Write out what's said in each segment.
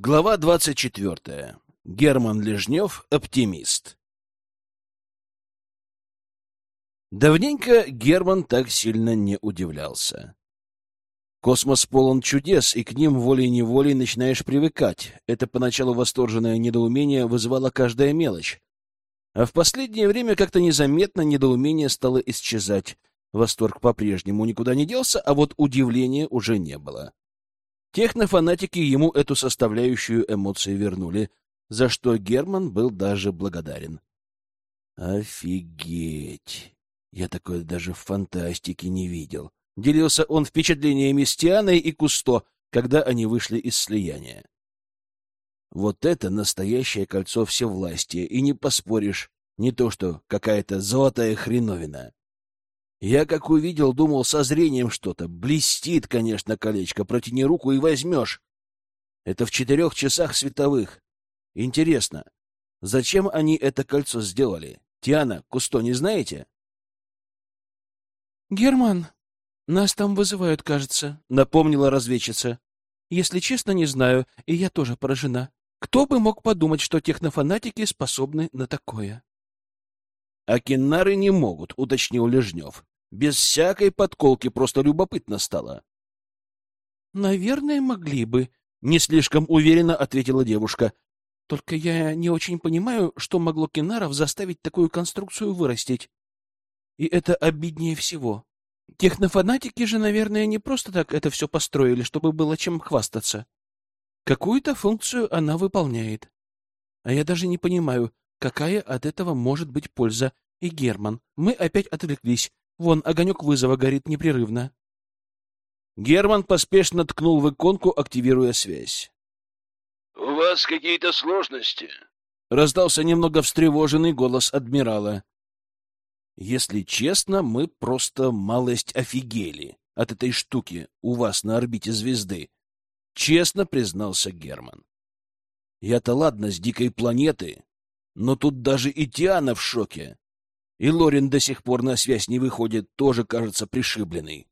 Глава двадцать четвертая. Герман Лежнев, оптимист. Давненько Герман так сильно не удивлялся. Космос полон чудес, и к ним волей-неволей начинаешь привыкать. Это поначалу восторженное недоумение вызывало каждая мелочь. А в последнее время как-то незаметно недоумение стало исчезать. Восторг по-прежнему никуда не делся, а вот удивления уже не было. Технофанатики ему эту составляющую эмоции вернули, за что Герман был даже благодарен. «Офигеть! Я такое даже в фантастике не видел!» Делился он впечатлениями с Тианой и Кусто, когда они вышли из слияния. Вот это настоящее кольцо всевластия, и не поспоришь, не то что какая-то золотая хреновина. Я, как увидел, думал со зрением что-то. Блестит, конечно, колечко. Протяни руку и возьмешь. Это в четырех часах световых. Интересно, зачем они это кольцо сделали? Тиана, Кусто, не знаете? Герман, нас там вызывают, кажется, напомнила разведчица. Если честно, не знаю, и я тоже поражена. Кто бы мог подумать, что технофанатики способны на такое? А киннары не могут, уточнил Лежнев. Без всякой подколки, просто любопытно стало. Наверное, могли бы, не слишком уверенно ответила девушка. Только я не очень понимаю, что могло кинаров заставить такую конструкцию вырастить. И это обиднее всего. Технофанатики же, наверное, не просто так это все построили, чтобы было чем хвастаться. Какую-то функцию она выполняет. А я даже не понимаю, какая от этого может быть польза. И Герман, мы опять отвлеклись. Вон, огонек вызова горит непрерывно. Герман поспешно ткнул в иконку, активируя связь. — У вас какие-то сложности? — раздался немного встревоженный голос адмирала. — Если честно, мы просто малость офигели от этой штуки у вас на орбите звезды, — честно признался Герман. — Я-то ладно с дикой планеты, но тут даже и Тиана в шоке. И Лорин до сих пор на связь не выходит, тоже кажется пришибленный.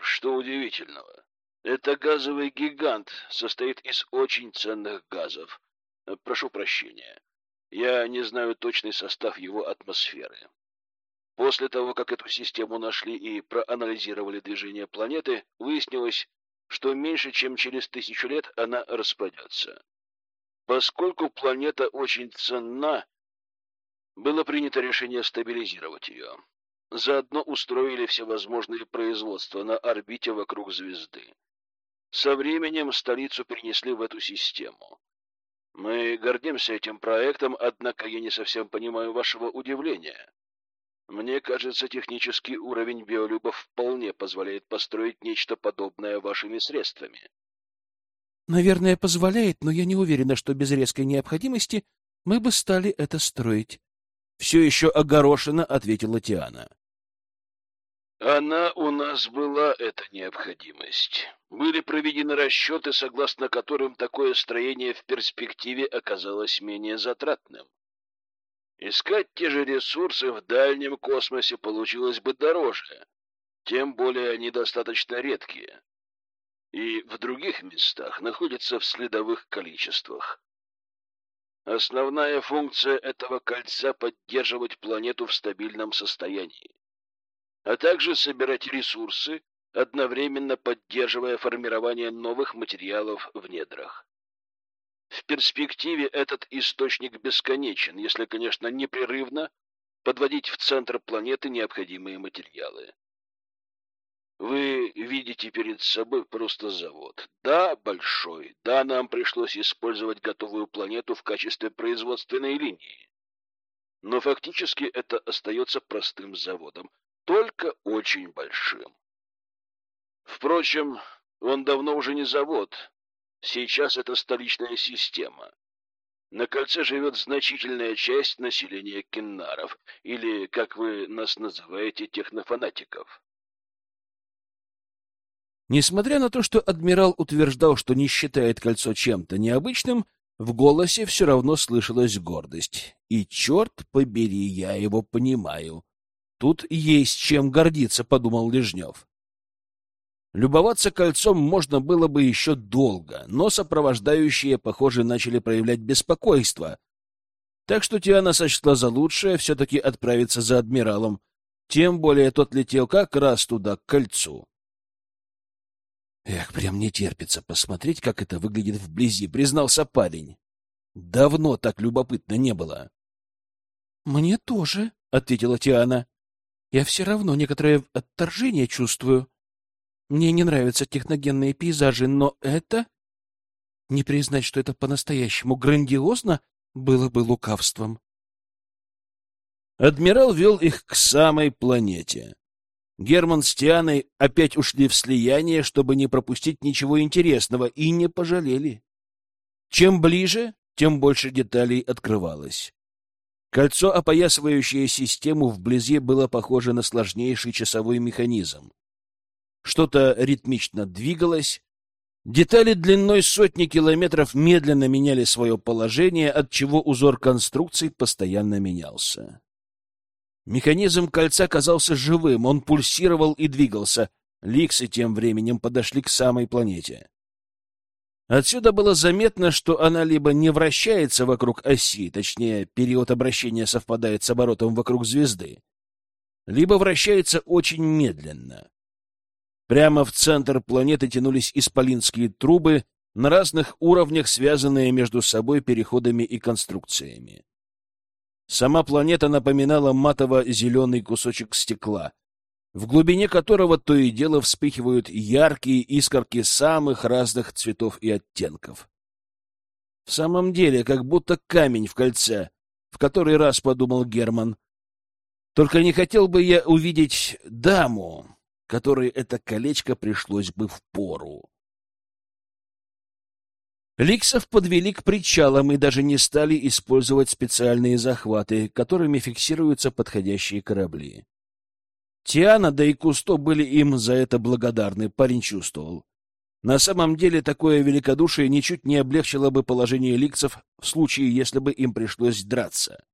Что удивительного? Это газовый гигант, состоит из очень ценных газов. Прошу прощения. Я не знаю точный состав его атмосферы. После того, как эту систему нашли и проанализировали движение планеты, выяснилось, что меньше чем через тысячу лет она распадется. Поскольку планета очень ценна, было принято решение стабилизировать ее. Заодно устроили всевозможные производства на орбите вокруг звезды. Со временем столицу перенесли в эту систему. Мы гордимся этим проектом, однако я не совсем понимаю вашего удивления. Мне кажется, технический уровень биолюбов вполне позволяет построить нечто подобное вашими средствами. Наверное, позволяет, но я не уверена, что без резкой необходимости мы бы стали это строить все еще огорошенно ответила Тиана. Она у нас была, эта необходимость. Были проведены расчеты, согласно которым такое строение в перспективе оказалось менее затратным. Искать те же ресурсы в дальнем космосе получилось бы дороже, тем более они достаточно редкие. И в других местах находятся в следовых количествах. Основная функция этого кольца — поддерживать планету в стабильном состоянии, а также собирать ресурсы, одновременно поддерживая формирование новых материалов в недрах. В перспективе этот источник бесконечен, если, конечно, непрерывно подводить в центр планеты необходимые материалы. Вы видите перед собой просто завод. Да, большой. Да, нам пришлось использовать готовую планету в качестве производственной линии. Но фактически это остается простым заводом, только очень большим. Впрочем, он давно уже не завод. Сейчас это столичная система. На кольце живет значительная часть населения кеннаров, или, как вы нас называете, технофанатиков. Несмотря на то, что адмирал утверждал, что не считает кольцо чем-то необычным, в голосе все равно слышалась гордость. И черт побери, я его понимаю. Тут есть чем гордиться, подумал Лежнев. Любоваться кольцом можно было бы еще долго, но сопровождающие, похоже, начали проявлять беспокойство. Так что Тиана сочла за лучшее все-таки отправиться за адмиралом, тем более тот летел как раз туда, к кольцу. Эх, прям не терпится посмотреть, как это выглядит вблизи, признался парень. Давно так любопытно не было. — Мне тоже, — ответила Тиана. — Я все равно некоторое отторжение чувствую. Мне не нравятся техногенные пейзажи, но это... Не признать, что это по-настоящему грандиозно, было бы лукавством. Адмирал вел их к самой планете. Герман с Тианой опять ушли в слияние, чтобы не пропустить ничего интересного, и не пожалели. Чем ближе, тем больше деталей открывалось. Кольцо, опоясывающее систему вблизи, было похоже на сложнейший часовой механизм. Что-то ритмично двигалось. Детали длиной сотни километров медленно меняли свое положение, от чего узор конструкций постоянно менялся. Механизм кольца казался живым, он пульсировал и двигался. Ликсы тем временем подошли к самой планете. Отсюда было заметно, что она либо не вращается вокруг оси, точнее, период обращения совпадает с оборотом вокруг звезды, либо вращается очень медленно. Прямо в центр планеты тянулись исполинские трубы, на разных уровнях связанные между собой переходами и конструкциями. Сама планета напоминала матово-зеленый кусочек стекла, в глубине которого то и дело вспыхивают яркие искорки самых разных цветов и оттенков. В самом деле, как будто камень в кольце, в который раз подумал Герман. Только не хотел бы я увидеть даму, которой это колечко пришлось бы в пору. Ликсов подвели к причалам и даже не стали использовать специальные захваты, которыми фиксируются подходящие корабли. Тиана да и Кусто были им за это благодарны, парень чувствовал. На самом деле такое великодушие ничуть не облегчило бы положение ликсов в случае, если бы им пришлось драться.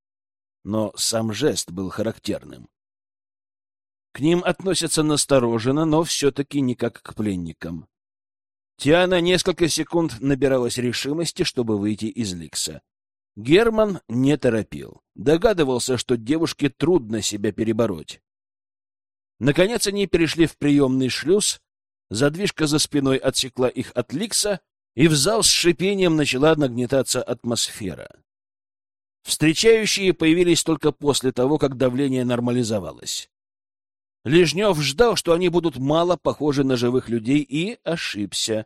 Но сам жест был характерным. К ним относятся настороженно, но все-таки не как к пленникам. Тиана несколько секунд набиралась решимости, чтобы выйти из Ликса. Герман не торопил. Догадывался, что девушке трудно себя перебороть. Наконец они перешли в приемный шлюз, задвижка за спиной отсекла их от Ликса, и в зал с шипением начала нагнетаться атмосфера. Встречающие появились только после того, как давление нормализовалось. Лежнев ждал, что они будут мало похожи на живых людей, и ошибся.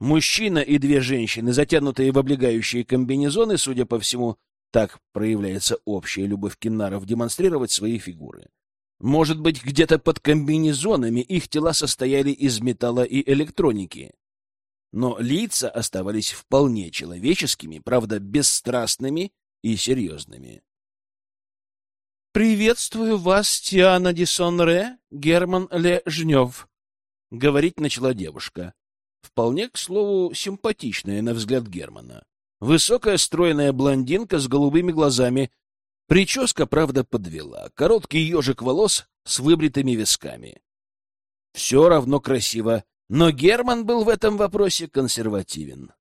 Мужчина и две женщины, затянутые в облегающие комбинезоны, судя по всему, так проявляется общая любовь кинаров демонстрировать свои фигуры. Может быть, где-то под комбинезонами их тела состояли из металла и электроники. Но лица оставались вполне человеческими, правда, бесстрастными и серьезными. «Приветствую вас, Тиана Дисонре, Герман Лежнев», — говорить начала девушка. Вполне, к слову, симпатичная на взгляд Германа. Высокая стройная блондинка с голубыми глазами. Прическа, правда, подвела. Короткий ежик волос с выбритыми висками. Все равно красиво, но Герман был в этом вопросе консервативен.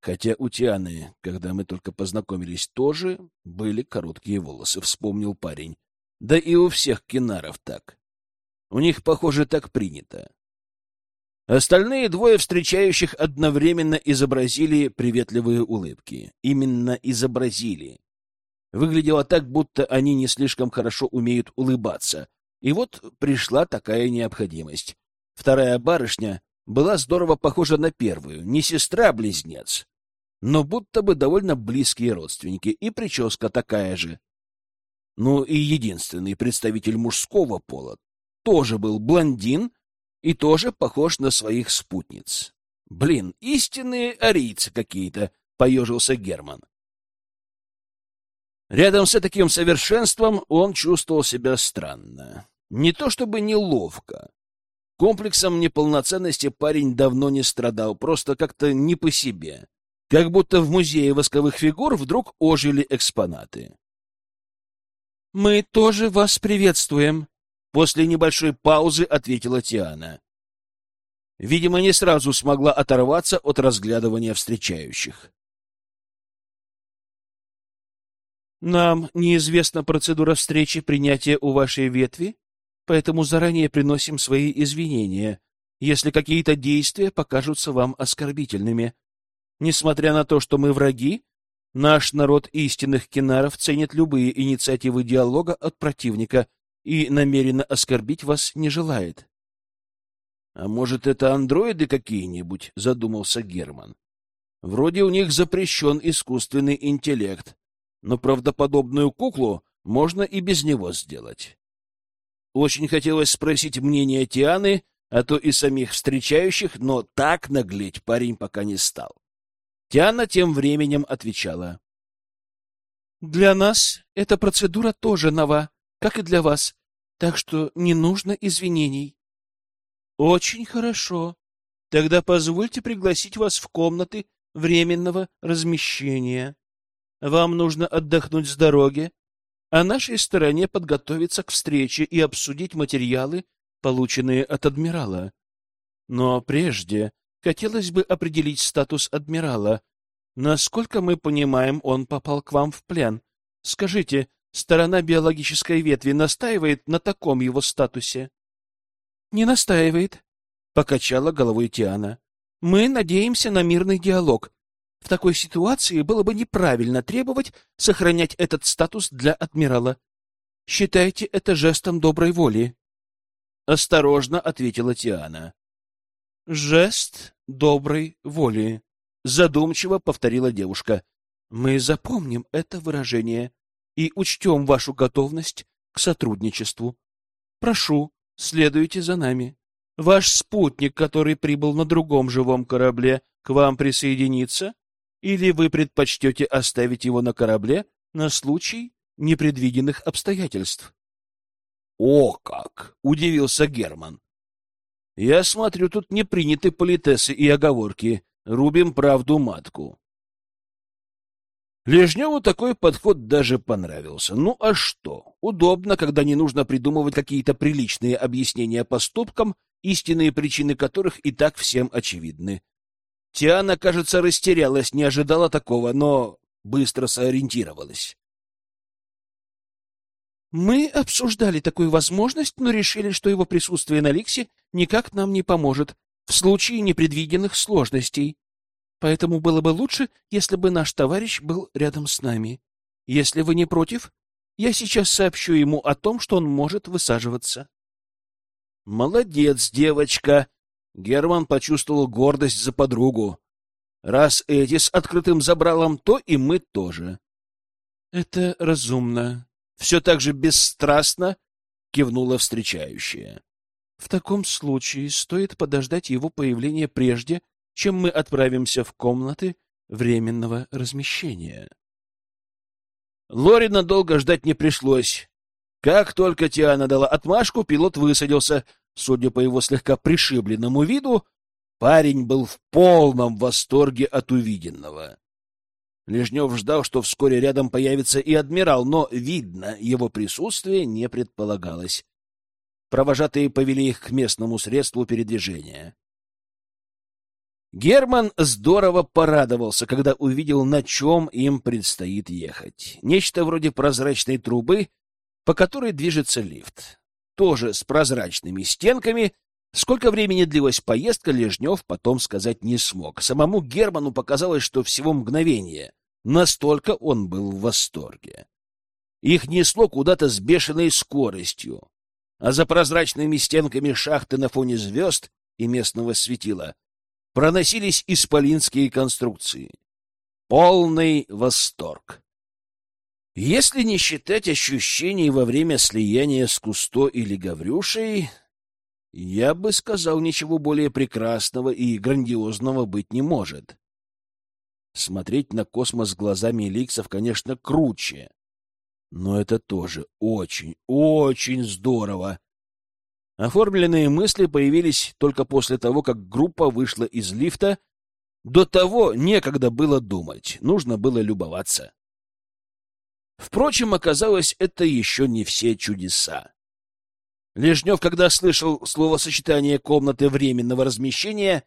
Хотя у Тианы, когда мы только познакомились, тоже были короткие волосы, вспомнил парень. Да и у всех кинаров так. У них, похоже, так принято. Остальные двое встречающих одновременно изобразили приветливые улыбки. Именно изобразили. Выглядело так, будто они не слишком хорошо умеют улыбаться. И вот пришла такая необходимость. Вторая барышня была здорово похожа на первую, не сестра-близнец, но будто бы довольно близкие родственники, и прическа такая же. Ну и единственный представитель мужского пола тоже был блондин и тоже похож на своих спутниц. Блин, истинные арийцы какие-то, — поежился Герман. Рядом с таким совершенством он чувствовал себя странно. Не то чтобы неловко, Комплексом неполноценности парень давно не страдал, просто как-то не по себе. Как будто в музее восковых фигур вдруг ожили экспонаты. «Мы тоже вас приветствуем», После небольшой паузы ответила Тиана. Видимо, не сразу смогла оторваться от разглядывания встречающих. Нам неизвестна процедура встречи принятия у вашей ветви, поэтому заранее приносим свои извинения, если какие-то действия покажутся вам оскорбительными. Несмотря на то, что мы враги, наш народ истинных кинаров ценит любые инициативы диалога от противника и намеренно оскорбить вас не желает. — А может, это андроиды какие-нибудь? — задумался Герман. — Вроде у них запрещен искусственный интеллект, но правдоподобную куклу можно и без него сделать. Очень хотелось спросить мнение Тианы, а то и самих встречающих, но так наглеть парень пока не стал. Тиана тем временем отвечала. «Для нас эта процедура тоже нова, как и для вас, так что не нужно извинений». «Очень хорошо. Тогда позвольте пригласить вас в комнаты временного размещения». Вам нужно отдохнуть с дороги, а нашей стороне подготовиться к встрече и обсудить материалы, полученные от адмирала. Но прежде хотелось бы определить статус адмирала. Насколько мы понимаем, он попал к вам в плен. Скажите, сторона биологической ветви настаивает на таком его статусе? — Не настаивает, — покачала головой Тиана. — Мы надеемся на мирный диалог, в такой ситуации было бы неправильно требовать сохранять этот статус для адмирала. Считайте это жестом доброй воли. Осторожно ответила Тиана. Жест доброй воли. Задумчиво повторила девушка. Мы запомним это выражение и учтем вашу готовность к сотрудничеству. Прошу, следуйте за нами. Ваш спутник, который прибыл на другом живом корабле, к вам присоединится? Или вы предпочтете оставить его на корабле на случай непредвиденных обстоятельств? — О как! — удивился Герман. — Я смотрю, тут не приняты политесы и оговорки. Рубим правду матку. Лежневу такой подход даже понравился. Ну а что? Удобно, когда не нужно придумывать какие-то приличные объяснения поступкам, истинные причины которых и так всем очевидны. Тиана, кажется, растерялась, не ожидала такого, но быстро сориентировалась. Мы обсуждали такую возможность, но решили, что его присутствие на Ликсе никак нам не поможет в случае непредвиденных сложностей. Поэтому было бы лучше, если бы наш товарищ был рядом с нами. Если вы не против, я сейчас сообщу ему о том, что он может высаживаться. Молодец, девочка, Герман почувствовал гордость за подругу. Раз эти с открытым забралом, то и мы тоже. — Это разумно. Все так же бесстрастно кивнула встречающая. — В таком случае стоит подождать его появления прежде, чем мы отправимся в комнаты временного размещения. Лорина долго ждать не пришлось. Как только Тиана дала отмашку, пилот высадился, Судя по его слегка пришибленному виду, парень был в полном восторге от увиденного. Лежнев ждал, что вскоре рядом появится и адмирал, но, видно, его присутствие не предполагалось. Провожатые повели их к местному средству передвижения. Герман здорово порадовался, когда увидел, на чем им предстоит ехать. Нечто вроде прозрачной трубы, по которой движется лифт тоже с прозрачными стенками. Сколько времени длилась поездка, Лежнев потом сказать не смог. Самому Герману показалось, что всего мгновение. Настолько он был в восторге. Их несло куда-то с бешеной скоростью. А за прозрачными стенками шахты на фоне звезд и местного светила проносились исполинские конструкции. Полный восторг. Если не считать ощущений во время слияния с Кусто или Гаврюшей, я бы сказал, ничего более прекрасного и грандиозного быть не может. Смотреть на космос глазами эликсов, конечно, круче, но это тоже очень, очень здорово. Оформленные мысли появились только после того, как группа вышла из лифта. До того некогда было думать, нужно было любоваться. Впрочем, оказалось, это еще не все чудеса. Лежнев, когда слышал словосочетание комнаты временного размещения,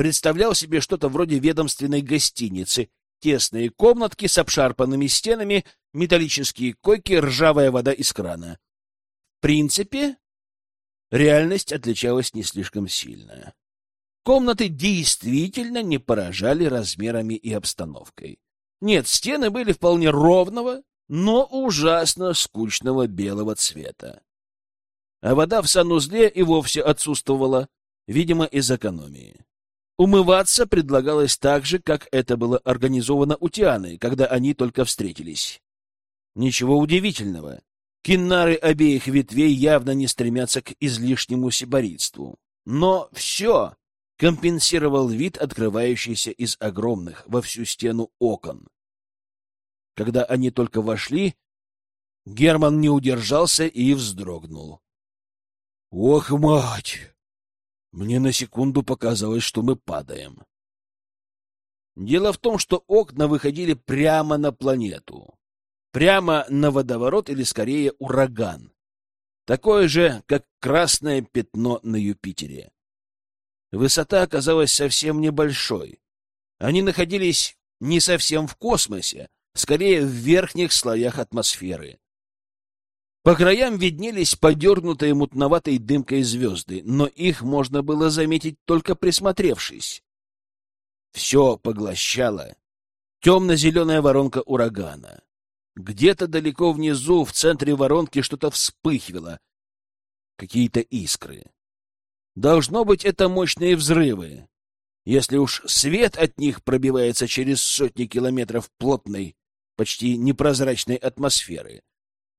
представлял себе что-то вроде ведомственной гостиницы. Тесные комнатки с обшарпанными стенами, металлические койки, ржавая вода из крана. В принципе, реальность отличалась не слишком сильно. Комнаты действительно не поражали размерами и обстановкой. Нет, стены были вполне ровного, но ужасно скучного белого цвета а вода в санузле и вовсе отсутствовала, видимо, из экономии. Умываться предлагалось так же, как это было организовано у Тианы, когда они только встретились. Ничего удивительного. Киннары обеих ветвей явно не стремятся к излишнему сиборитству. Но все компенсировал вид, открывающийся из огромных во всю стену окон. Когда они только вошли, Герман не удержался и вздрогнул. Ох, мать! Мне на секунду показалось, что мы падаем. Дело в том, что окна выходили прямо на планету. Прямо на водоворот или, скорее, ураган. Такое же, как красное пятно на Юпитере. Высота оказалась совсем небольшой. Они находились не совсем в космосе, скорее в верхних слоях атмосферы. По краям виднелись подернутые мутноватой дымкой звезды, но их можно было заметить только присмотревшись. Все поглощало темно-зеленая воронка урагана. Где-то далеко внизу, в центре воронки, что-то вспыхивало, какие-то искры. Должно быть, это мощные взрывы. Если уж свет от них пробивается через сотни километров плотной, почти непрозрачной атмосферы,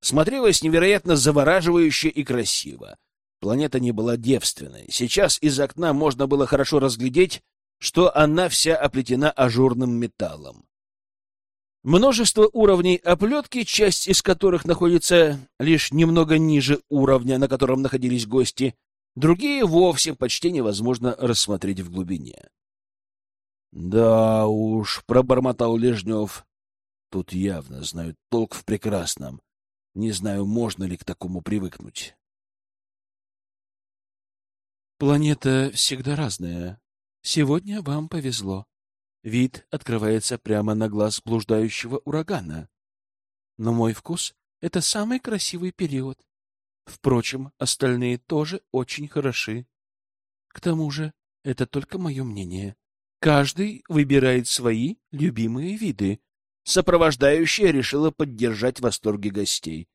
смотрелась невероятно завораживающе и красиво. Планета не была девственной. Сейчас из окна можно было хорошо разглядеть, что она вся оплетена ажурным металлом. Множество уровней оплетки, часть из которых находится лишь немного ниже уровня, на котором находились гости, другие вовсе почти невозможно рассмотреть в глубине. — Да уж, — пробормотал Лежнев, — тут явно знают толк в прекрасном. Не знаю, можно ли к такому привыкнуть. Планета всегда разная. Сегодня вам повезло. Вид открывается прямо на глаз блуждающего урагана. Но мой вкус — это самый красивый период. Впрочем, остальные тоже очень хороши. К тому же, это только мое мнение. Каждый выбирает свои любимые виды, Сопровождающая решила поддержать восторги гостей.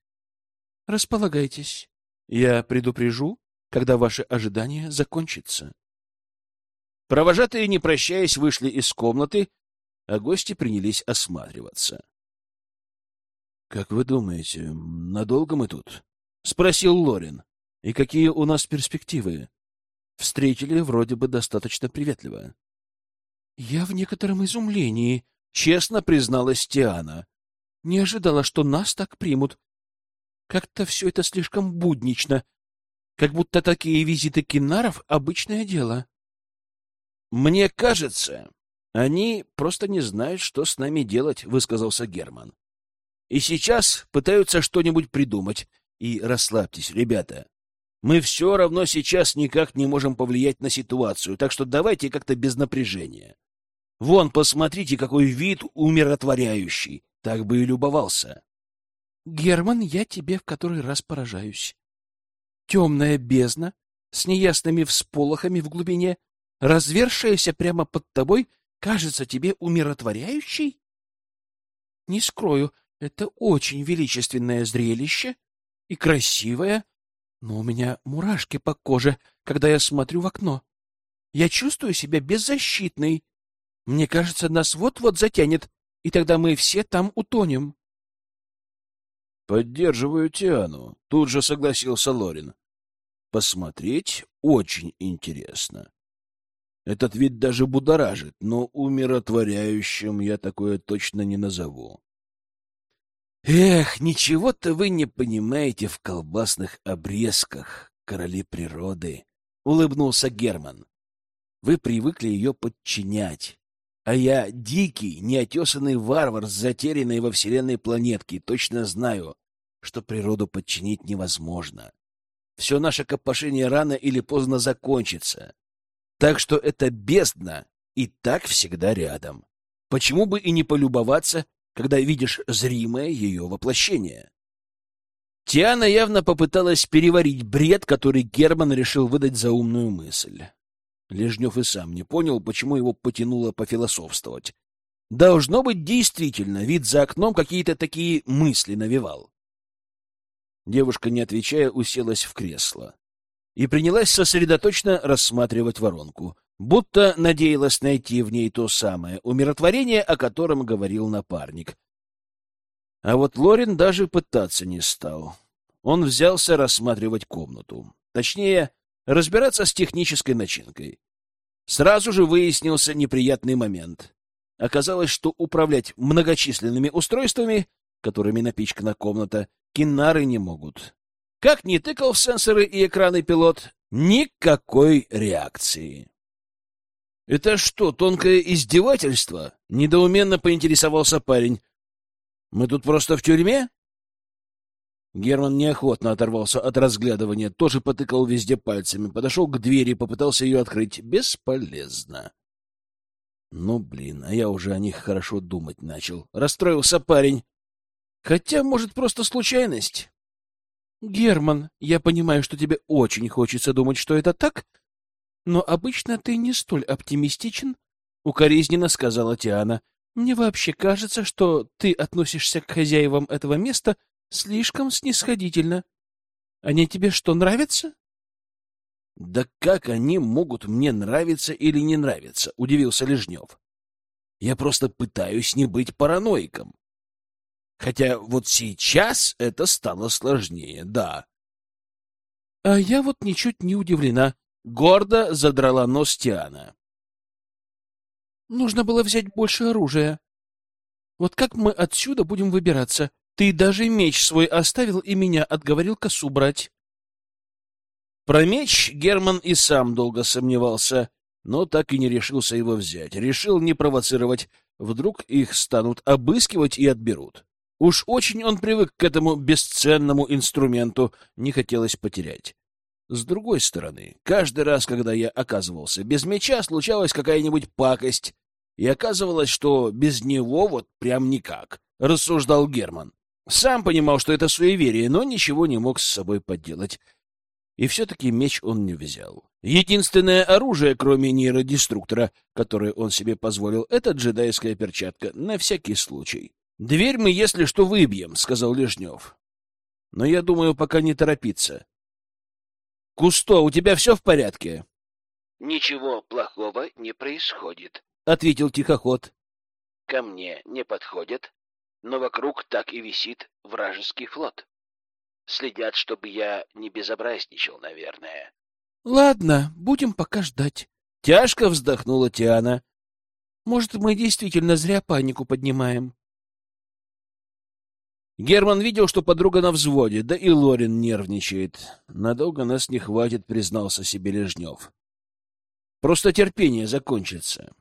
«Располагайтесь. Я предупрежу, когда ваше ожидание закончится». Провожатые, не прощаясь, вышли из комнаты, а гости принялись осматриваться. — Как вы думаете, надолго мы тут? — спросил Лорин. — И какие у нас перспективы? Встретили вроде бы достаточно приветливо. — Я в некотором изумлении, честно призналась Тиана. Не ожидала, что нас так примут. Как-то все это слишком буднично, как будто такие визиты кинаров — обычное дело. Мне кажется, они просто не знают, что с нами делать, — высказался Герман. И сейчас пытаются что-нибудь придумать. И расслабьтесь, ребята. Мы все равно сейчас никак не можем повлиять на ситуацию, так что давайте как-то без напряжения. Вон, посмотрите, какой вид умиротворяющий. Так бы и любовался. Герман, я тебе в который раз поражаюсь. Темная бездна с неясными всполохами в глубине, развершаяся прямо под тобой, кажется тебе умиротворяющей? Не скрою, это очень величественное зрелище и красивое, но у меня мурашки по коже, когда я смотрю в окно. Я чувствую себя беззащитной, мне кажется, нас вот-вот затянет, и тогда мы все там утонем. Поддерживаю Тиану, тут же согласился Лорин. Посмотреть очень интересно. Этот вид даже будоражит, но умиротворяющим я такое точно не назову. Эх, ничего-то вы не понимаете в колбасных обрезках, короли природы, улыбнулся Герман. Вы привыкли ее подчинять. А я дикий, неотесанный варвар с затерянной во вселенной планетки, точно знаю, что природу подчинить невозможно. все наше копошение рано или поздно закончится. Так что эта бездна и так всегда рядом. Почему бы и не полюбоваться, когда видишь зримое ее воплощение? Тиана явно попыталась переварить бред, который Герман решил выдать за умную мысль. Лежнев и сам не понял, почему его потянуло пофилософствовать. Должно быть, действительно, вид за окном какие-то такие мысли навевал. Девушка, не отвечая, уселась в кресло и принялась сосредоточенно рассматривать воронку, будто надеялась найти в ней то самое умиротворение, о котором говорил напарник. А вот Лорин даже пытаться не стал. Он взялся рассматривать комнату. Точнее, разбираться с технической начинкой. Сразу же выяснился неприятный момент. Оказалось, что управлять многочисленными устройствами, которыми напичкана комната, кинары не могут. Как ни тыкал в сенсоры и экраны пилот, никакой реакции. «Это что, тонкое издевательство?» — недоуменно поинтересовался парень. «Мы тут просто в тюрьме?» Герман неохотно оторвался от разглядывания, тоже потыкал везде пальцами, подошел к двери, попытался ее открыть. Бесполезно. Ну, блин, а я уже о них хорошо думать начал. Расстроился парень. Хотя, может, просто случайность? Герман, я понимаю, что тебе очень хочется думать, что это так, но обычно ты не столь оптимистичен, — укоризненно сказала Тиана. Мне вообще кажется, что ты относишься к хозяевам этого места слишком снисходительно. Они тебе что, нравятся? — Да как они могут мне нравиться или не нравиться? — удивился Лежнев. — Я просто пытаюсь не быть параноиком. Хотя вот сейчас это стало сложнее, да. — А я вот ничуть не удивлена. Гордо задрала нос Тиана. — Нужно было взять больше оружия. Вот как мы отсюда будем выбираться? Ты даже меч свой оставил и меня отговорил косу брать. Про меч Герман и сам долго сомневался, но так и не решился его взять. Решил не провоцировать, вдруг их станут обыскивать и отберут. Уж очень он привык к этому бесценному инструменту, не хотелось потерять. С другой стороны, каждый раз, когда я оказывался без меча, случалась какая-нибудь пакость, и оказывалось, что без него вот прям никак, — рассуждал Герман. Сам понимал, что это суеверие, но ничего не мог с собой поделать. И все-таки меч он не взял. Единственное оружие, кроме нейродеструктора, которое он себе позволил, это джедайская перчатка, на всякий случай. «Дверь мы, если что, выбьем», — сказал Лежнев. «Но я думаю, пока не торопиться». «Кусто, у тебя все в порядке?» «Ничего плохого не происходит», — ответил тихоход. «Ко мне не подходят, но вокруг так и висит вражеский флот. Следят, чтобы я не безобразничал, наверное. — Ладно, будем пока ждать. Тяжко вздохнула Тиана. — Может, мы действительно зря панику поднимаем. Герман видел, что подруга на взводе, да и Лорин нервничает. Надолго нас не хватит, признался себе Лежнев. Просто терпение закончится.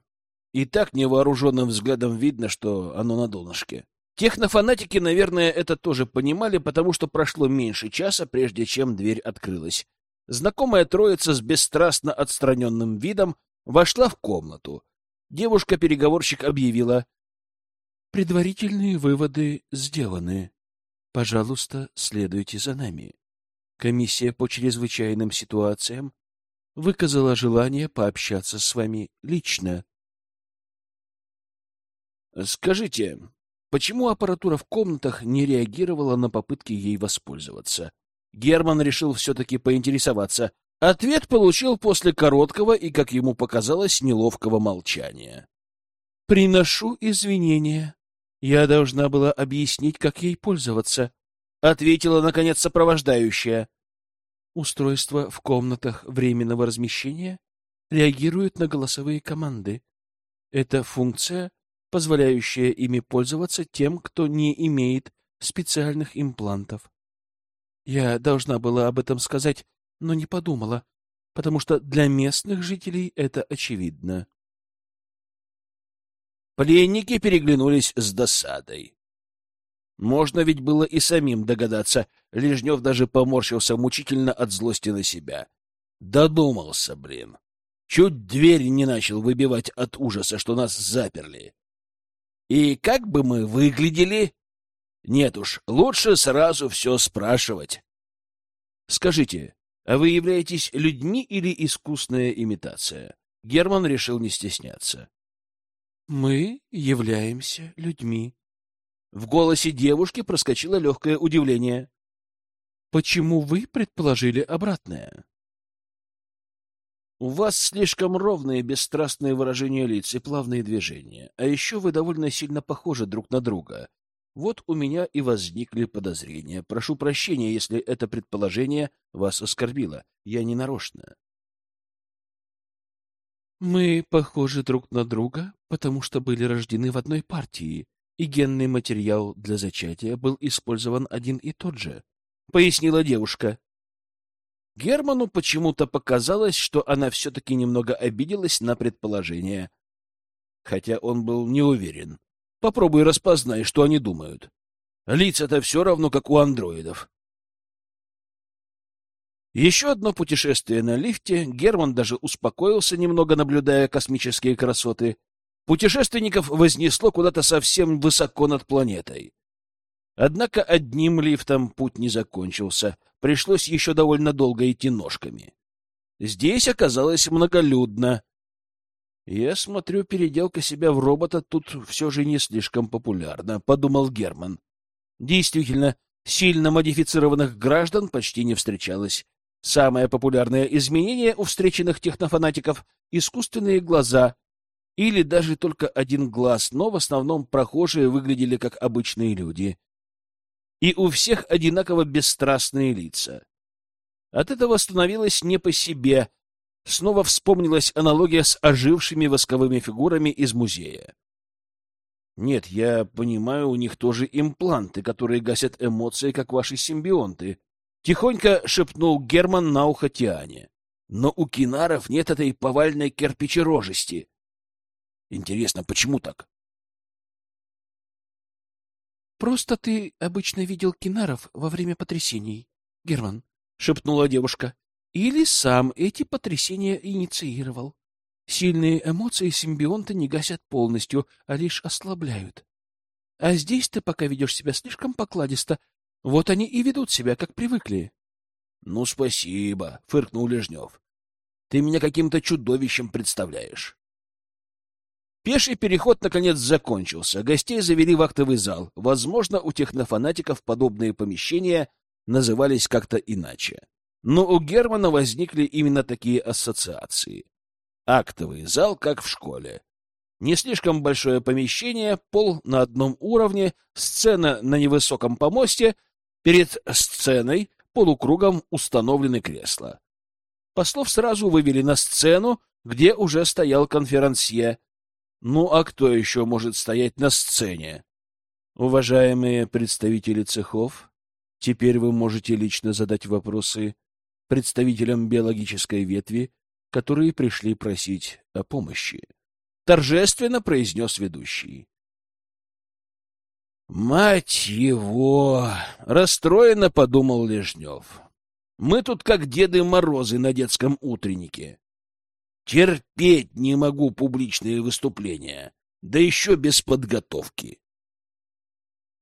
И так невооруженным взглядом видно, что оно на донышке. Технофанатики, наверное, это тоже понимали, потому что прошло меньше часа, прежде чем дверь открылась. Знакомая троица с бесстрастно отстраненным видом вошла в комнату. Девушка-переговорщик объявила. «Предварительные выводы сделаны. Пожалуйста, следуйте за нами. Комиссия по чрезвычайным ситуациям выказала желание пообщаться с вами лично». «Скажите, Почему аппаратура в комнатах не реагировала на попытки ей воспользоваться? Герман решил все-таки поинтересоваться. Ответ получил после короткого и, как ему показалось, неловкого молчания. «Приношу извинения. Я должна была объяснить, как ей пользоваться», — ответила, наконец, сопровождающая. «Устройство в комнатах временного размещения реагирует на голосовые команды. Эта функция позволяющая ими пользоваться тем, кто не имеет специальных имплантов. Я должна была об этом сказать, но не подумала, потому что для местных жителей это очевидно. Пленники переглянулись с досадой. Можно ведь было и самим догадаться. Лежнев даже поморщился мучительно от злости на себя. Додумался, блин. Чуть дверь не начал выбивать от ужаса, что нас заперли. И как бы мы выглядели? Нет уж, лучше сразу все спрашивать. Скажите, а вы являетесь людьми или искусная имитация? Герман решил не стесняться. Мы являемся людьми. В голосе девушки проскочило легкое удивление. Почему вы предположили обратное? У вас слишком ровные бесстрастные выражения лиц и плавные движения, а еще вы довольно сильно похожи друг на друга. Вот у меня и возникли подозрения. Прошу прощения, если это предположение вас оскорбило. Я не нарочно. Мы похожи друг на друга, потому что были рождены в одной партии, и генный материал для зачатия был использован один и тот же, — пояснила девушка. Герману почему-то показалось, что она все-таки немного обиделась на предположение. Хотя он был не уверен. Попробуй распознай, что они думают. Лица-то все равно, как у андроидов. Еще одно путешествие на лифте. Герман даже успокоился, немного наблюдая космические красоты. Путешественников вознесло куда-то совсем высоко над планетой. Однако одним лифтом путь не закончился. Пришлось еще довольно долго идти ножками. Здесь оказалось многолюдно. Я смотрю, переделка себя в робота тут все же не слишком популярна, — подумал Герман. Действительно, сильно модифицированных граждан почти не встречалось. Самое популярное изменение у встреченных технофанатиков — искусственные глаза. Или даже только один глаз, но в основном прохожие выглядели как обычные люди. И у всех одинаково бесстрастные лица. От этого становилось не по себе. Снова вспомнилась аналогия с ожившими восковыми фигурами из музея. Нет, я понимаю, у них тоже импланты, которые гасят эмоции, как ваши симбионты. Тихонько шепнул Герман на ухо Тиане. Но у кинаров нет этой повальной кирпичерожести. Интересно, почему так? Просто ты обычно видел кинаров во время потрясений, Герман, шепнула девушка. Или сам эти потрясения инициировал. Сильные эмоции симбионта не гасят полностью, а лишь ослабляют. А здесь ты пока ведешь себя слишком покладисто, вот они и ведут себя, как привыкли. — Ну, спасибо, — фыркнул Лежнев. — Ты меня каким-то чудовищем представляешь. Пеший переход, наконец, закончился. Гостей завели в актовый зал. Возможно, у технофанатиков подобные помещения назывались как-то иначе. Но у Германа возникли именно такие ассоциации. Актовый зал, как в школе. Не слишком большое помещение, пол на одном уровне, сцена на невысоком помосте, Перед сценой полукругом установлены кресла. Послов сразу вывели на сцену, где уже стоял конферансье. Ну а кто еще может стоять на сцене? Уважаемые представители цехов, теперь вы можете лично задать вопросы представителям биологической ветви, которые пришли просить о помощи. Торжественно произнес ведущий. «Мать его!» — расстроенно подумал Лежнев. «Мы тут как Деды Морозы на детском утреннике. Терпеть не могу публичные выступления, да еще без подготовки.